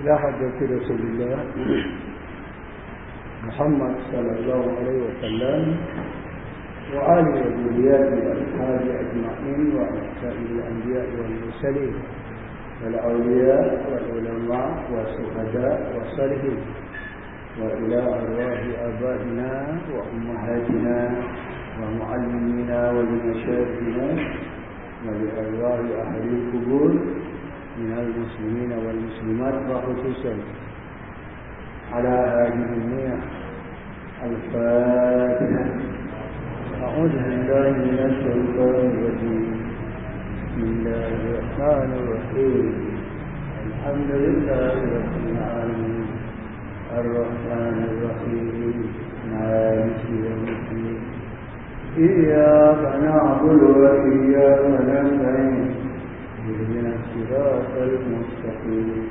إلى حضرة رسول الله محمد صلى الله عليه وسلم وآله وذرياته وأصحابه أجمعين سائر الأنبياء والمرسلين والأولياء والعلماء والشهداء والصالحين وإلى أرواح آبائنا وأمهاتنا ومعلمينا ولمشايخنا ولأرواح أهل القبور من المسلمين والمسلمات وخصوصا على هذه النية الفاتحة. أعوذ بالله من الشيطان الرجيم. بسم الله الرحمن الرحيم. الحمد لله رب العالمين. الرحمن الرحيم. مالك يوم الدين. إياك نعبد وإياك نستعين. اهدنا الصراط المستقيم.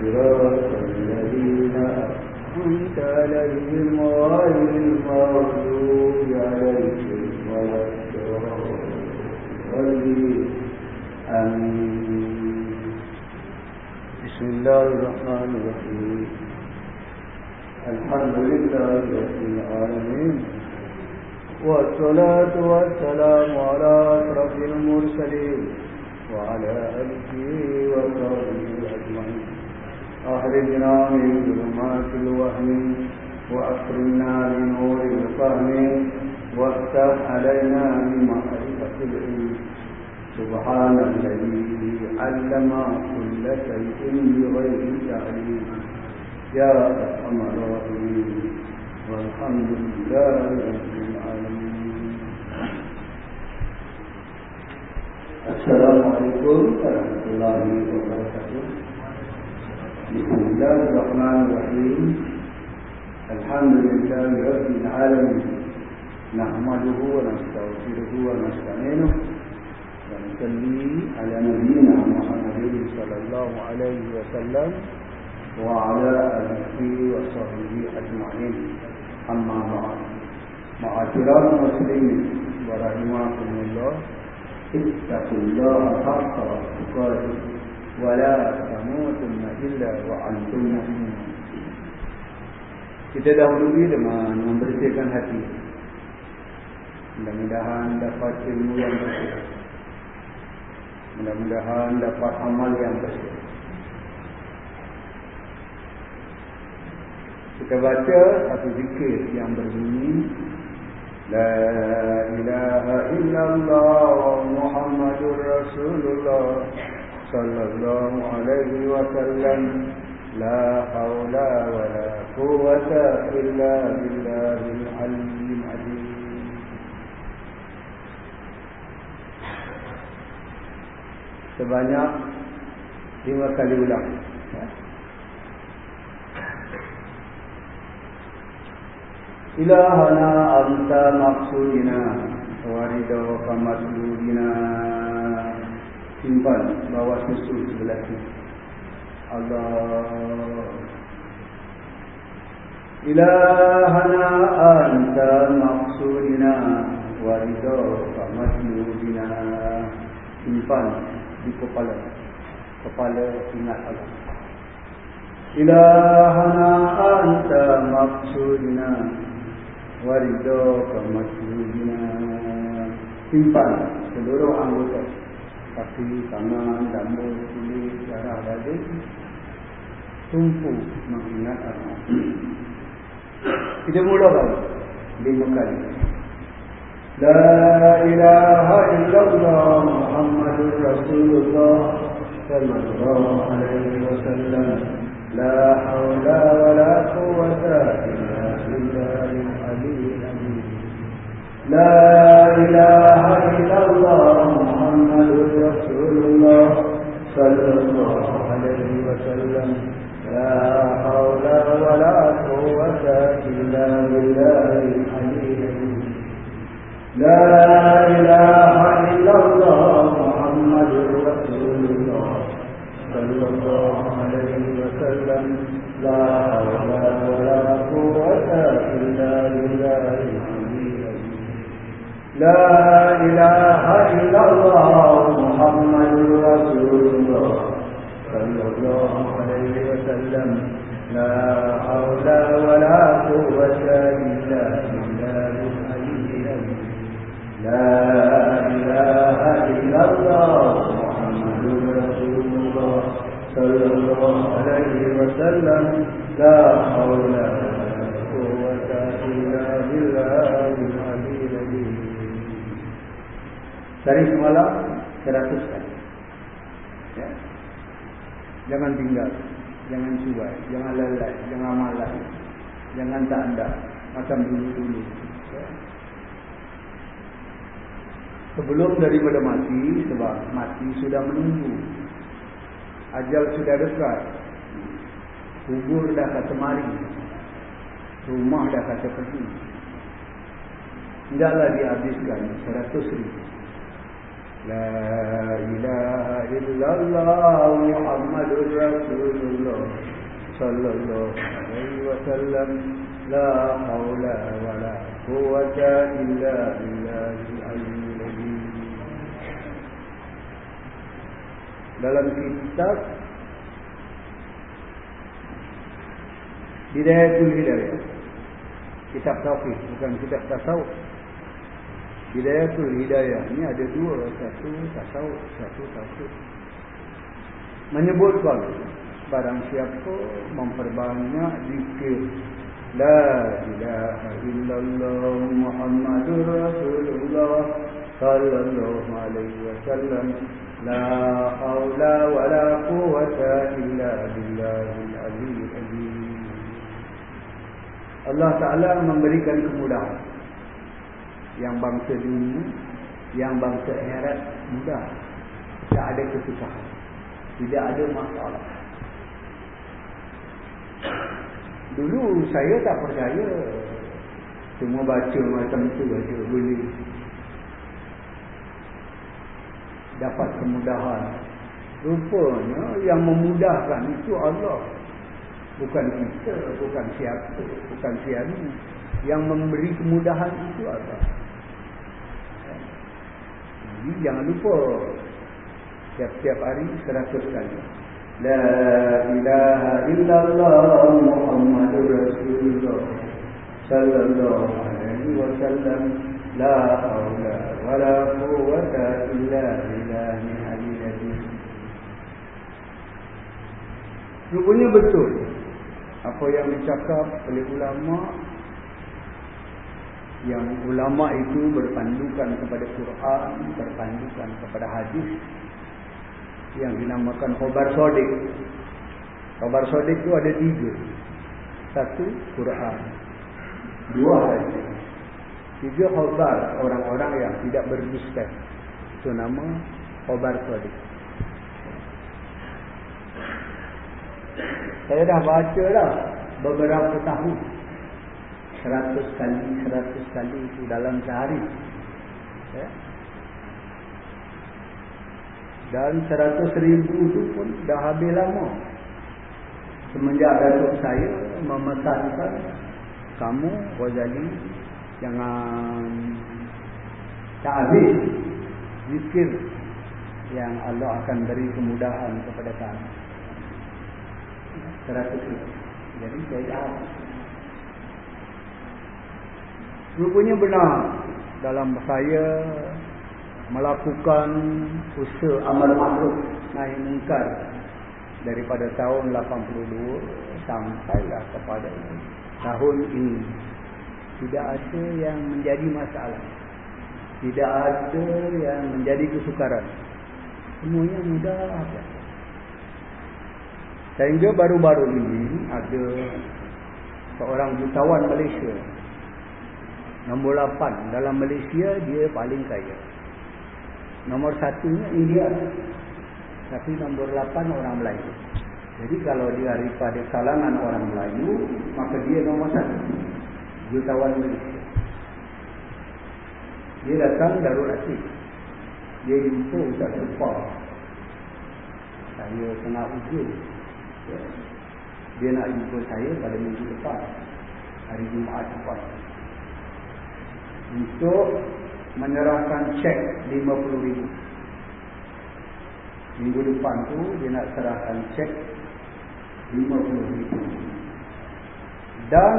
صراط الذين أنعمت عليهم غير المغضوب عليهم ولا الضالين. آمين بسم الله الرحمن الرحيم. الحمد لله رب العالمين. والصلاة والسلام على أشرف المرسلين. وعلى آله وصحبه أجمعين. أخرجنا من ظلمات الوهم وأكرمنا بنور الفهم وافتح علينا من معرفة العلم. سبحان الذي علم كل شيء بغير تعليم. يا أرحم الراحمين. والحمد لله رب العالمين السلام عليكم ورحمة الله وبركاته بسم الله الرحمن الرحيم الحمد لله رب العالمين نحمده ونستغفره ونستعينه ونصلي على نبينا محمد صلى الله عليه وسلم وعلى آله وصحبه أجمعين أما بعد معاشر المسلمين ورحمكم الله اتقوا الله حق تقاته ولا تموتن إلا وأنتم مؤمنون kita dahului dengan membersihkan hati mudah-mudahan dapat ilmu yang bersih mudah-mudahan dapat amal yang bersih kita baca satu zikir yang berbunyi La ilaha illallah Muhammadur Rasulullah Sallallahu alaihi wasallam La hawla wa la quwata illa billahil alim adim Sebanyak lima kali ulang إلهنا أنت مقصودنا وردوك مسلودنا simpan bawah susu sebelah sini Allah Ilahana anta maqsudina wa ridha masnudina simpan di kepala kepala ingat Allah Ilahana anta maqsudina warido kemasyhurnya simpan seluruh anggota. Kaki tangan jambul kulit darah daging. Tumpu mengingat Allah kita mula balik lima kali. La ilaha illallah Muhammadur Rasulullah sallallahu alaihi wasallam. La haula wala quwwata illa billah لا إله إلا الله محمد رسول الله صلى الله عليه وسلم. لا حول ولا قوة إلا بالله العلي لا إله إلا الله محمد رسول الله صلى الله عليه وسلم. لا حول ولا قوة إلا بالله العلي لا إله إلا الله محمد رسول الله. صلى الله عليه وسلم. لا حول ولا قوة إلا بالله العلي لا إله إلا الله محمد رسول الله. صلى الله عليه وسلم. لا حول Dari semalam seratus kali. Ya. Jangan tinggal, jangan cuai, jangan lalai, jangan malas, jangan tak anda macam dulu-dulu. Ya. Sebelum daripada mati, sebab mati sudah menunggu. Ajal sudah dekat. Kubur dah kata mari. Rumah dah kata pergi. Tidaklah dihabiskan seratus ribu. لا إله إلا الله محمد رسول الله صلى الله عليه وسلم لا حول ولا قوة إلا بالله Dalam kitab Hidayatul Hidayah Kitab Taufik Bukan kitab Tasawuf Hidayatul Hidayah ni ada dua, satu tasawuf, satu tauhid. Menyebutkan barang siapa memperbanyak zikir La ilaha illallah Muhammadur Rasulullah sallallahu alaihi wasallam la haula wala quwwata illa billahil azim Allah Taala memberikan kemudahan yang bangsa dunia yang bangsa akhirat mudah. Tak ada kesusahan. Tidak ada masalah. Dulu saya tak percaya. Cuma baca macam tu saja boleh. Dapat kemudahan. Rupanya yang memudahkan itu Allah. Bukan kita bukan siapa bukan siapa. Yang memberi kemudahan itu Allah jadi jangan lupa Setiap-setiap hari seratus kali. La ilaha illallah Muhammadur Rasulullah Sallallahu alaihi wasallam. La hawla wa la quwata illa billahi aliyah Rupanya betul Apa yang dicakap oleh ulama yang ulama itu berpandukan kepada Quran, berpandukan kepada hadis yang dinamakan khobar sodik. Khobar sodik itu ada tiga. Satu, Quran. Dua hadis. Tiga khobar orang-orang yang tidak berduskan. Itu nama khobar sodik. Saya dah baca dah beberapa tahun seratus kali, seratus kali itu dalam sehari. Ya. Dan seratus ribu itu pun dah habis lama. Semenjak Datuk saya memesankan kamu, Ghazali, jangan tak habis zikir yang Allah akan beri kemudahan kepada kamu. Seratus ribu. Jadi saya tahu. Rupanya benar. Dalam saya melakukan usaha amal ma'ruf nahi mungkar daripada tahun 82 sampailah kepada tahun ini tidak ada yang menjadi masalah. Tidak ada yang menjadi kesukaran. Semuanya mudah sehingga baru-baru ini ada seorang jutawan Malaysia Nombor 8 dalam Malaysia dia paling kaya. Nombor satunya India. Tapi nombor 8 orang Melayu. Jadi kalau dia daripada kalangan orang Melayu, maka dia nombor satu. Jutawan Malaysia. Dia datang Darul Asyik. Dia jumpa Ustaz Sepah. Saya tengah ujung. Dia nak jumpa saya pada minggu depan. Hari Jumaat depan untuk menyerahkan cek 50 ribu Minggu depan tu dia nak serahkan cek 50 ribu. Dan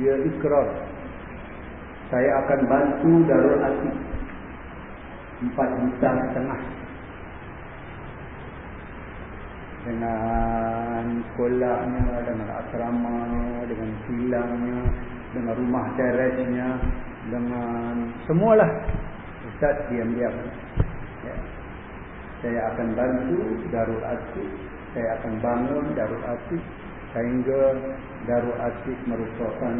dia ikrar saya akan bantu Darul Atik 4 juta setengah dengan sekolahnya, dengan asramanya, dengan silangnya, dengan rumah teresnya, dengan semualah. Ustaz diam-diam. Ya. Saya akan bantu Darul Atik. Saya akan bangun Darul Atik sehingga Darul Atik merupakan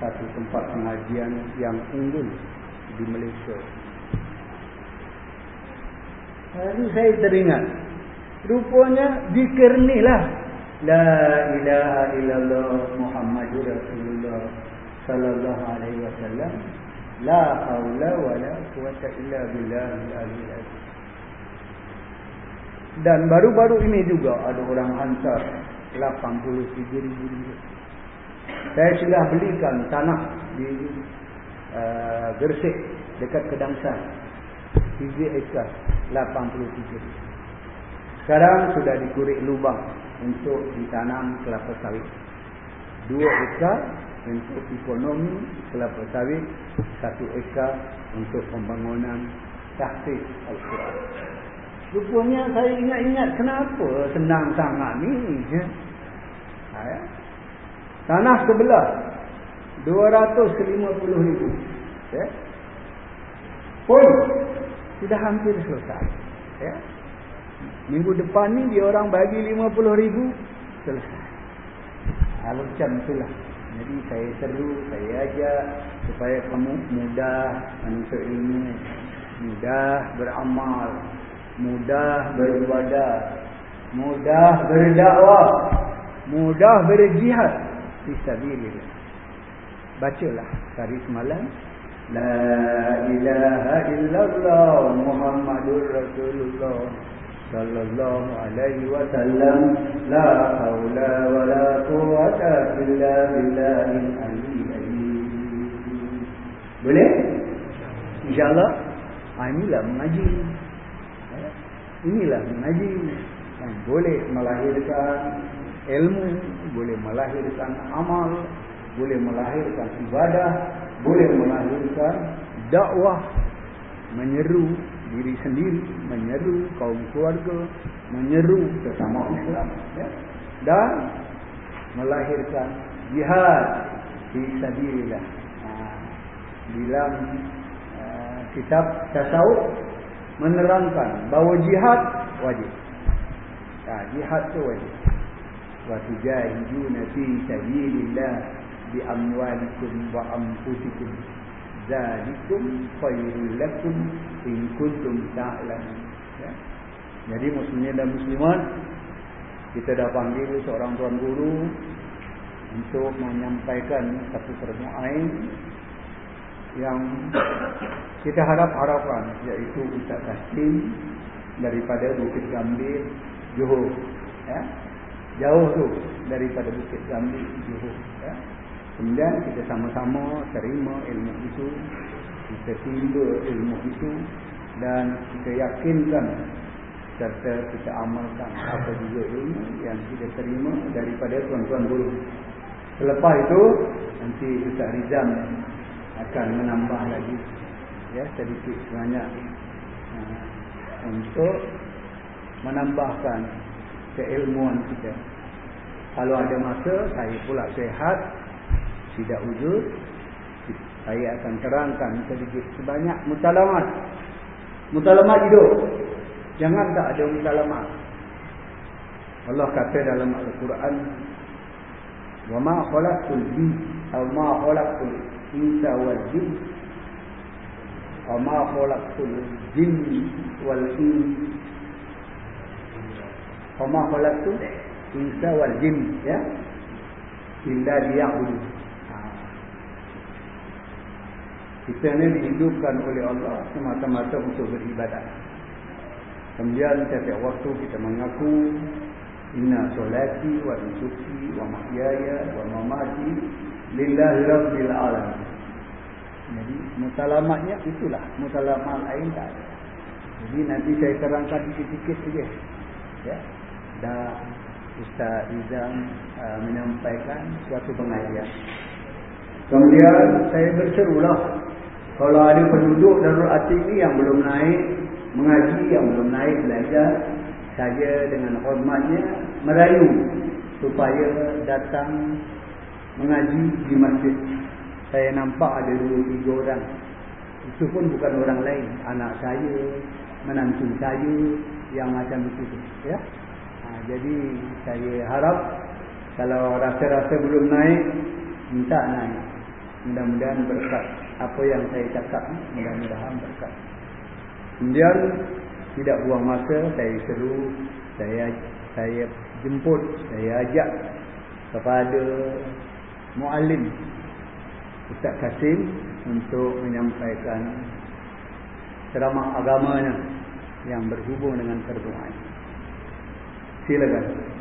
satu tempat pengajian yang unggul di Malaysia. Lalu saya teringat Rupanya zikir ni lah. La ilaha illallah Muhammadur Rasulullah sallallahu alaihi wasallam. La haula wala quwata illa billah al-aliyyil Dan baru-baru ini juga ada orang hantar 83 ribu ringgit. Saya sudah belikan tanah di uh, Gersik dekat Kedangsang. 3 ekar 83 ribu. Sekarang sudah dikurik lubang untuk ditanam kelapa sawit. Dua ekar untuk ekonomi kelapa sawit. Satu ekar untuk pembangunan tahfiz Al-Quran. Rupanya saya ingat-ingat kenapa senang sangat ni. Ya? Ha, ya? Tanah sebelah. 250 ribu. Ya? Pun sudah hampir selesai. Ya? Minggu depan ni dia orang bagi 50 ribu Selesai Kalau macam itulah Jadi saya seru, saya ajak Supaya kamu mudah Menuntut ilmu Mudah beramal. Mudah beribadah. Mudah berdakwah. Mudah berjihad. Fisabilillah Bacalah hari semalam. La ilaha illallah Muhammadur Rasulullah sallallahu alaihi wasallam la haula wala quwwata illa billahil aliyyil boleh insyaallah inilah mengaji. inilah mengaji. yang boleh melahirkan ilmu boleh melahirkan amal boleh melahirkan ibadah boleh melahirkan dakwah menyeru diri sendiri, menyeru kaum keluarga, menyeru sesama Islam ya. dan melahirkan jihad di sabilillah. Ha, dalam uh, kitab tasawuf menerangkan bahawa jihad wajib. Ha, jihad tu wajib. Wa tujahiduna fi sabilillah bi amwalikum wa anfusikum zalikum khairul lakum in kuntum ta'lamun ya. jadi muslimin dan muslimat kita dah panggil seorang tuan guru untuk menyampaikan satu permohonan yang kita harap-harapkan iaitu Ustaz Kasim daripada Bukit Gambir Johor ya. jauh tu daripada Bukit Gambir Johor ya. Kemudian kita sama-sama terima ilmu itu Kita timba ilmu itu Dan kita yakinkan Serta kita amalkan apa juga ilmu yang kita terima Daripada tuan-tuan guru. Selepas itu Nanti Ustaz Rizam akan menambah lagi Ya sedikit sebanyak uh, Untuk menambahkan keilmuan kita. Kalau ada masa saya pula sehat tidak wujud saya akan terangkan sedikit sebanyak mutalamat. Mutalamat hidup. Jangan tak ada mutalamat. Allah kata dalam Al-Quran wa ma khalaqtul jin aw ma khalaqtul insa wal jin wa ma khalaqtul jin wal ins wa ma khalaqtul insa wal jin ya. Illa liya'budun Kita ni dihidupkan oleh Allah semata-mata untuk beribadat. Kemudian setiap waktu kita mengaku Inna solati wa nusuki wa mahyaya wa mamati lillahi rabbil alamin. Jadi mutalamatnya itulah. Mutalamat lain tak ada. Jadi nanti saya terangkan sikit-sikit saja. Ya. Dan Ustaz Izam uh, menyampaikan suatu pengajian. Kemudian saya berserulah kalau ada penduduk Darul Atik ini yang belum naik mengaji, yang belum naik belajar, saya dengan hormatnya merayu supaya datang mengaji di masjid. Saya nampak ada dua tiga orang. Itu pun bukan orang lain, anak saya, menantu saya yang macam itu. Ya. Ha, jadi saya harap kalau rasa-rasa belum naik, minta naik. Mudah-mudahan berkat apa yang saya cakap mudah-mudahan berkat. Kemudian tidak buang masa saya seru saya saya jemput saya ajak kepada muallim Ustaz Kasim untuk menyampaikan ceramah agamanya yang berhubung dengan perdoaan. Silakan.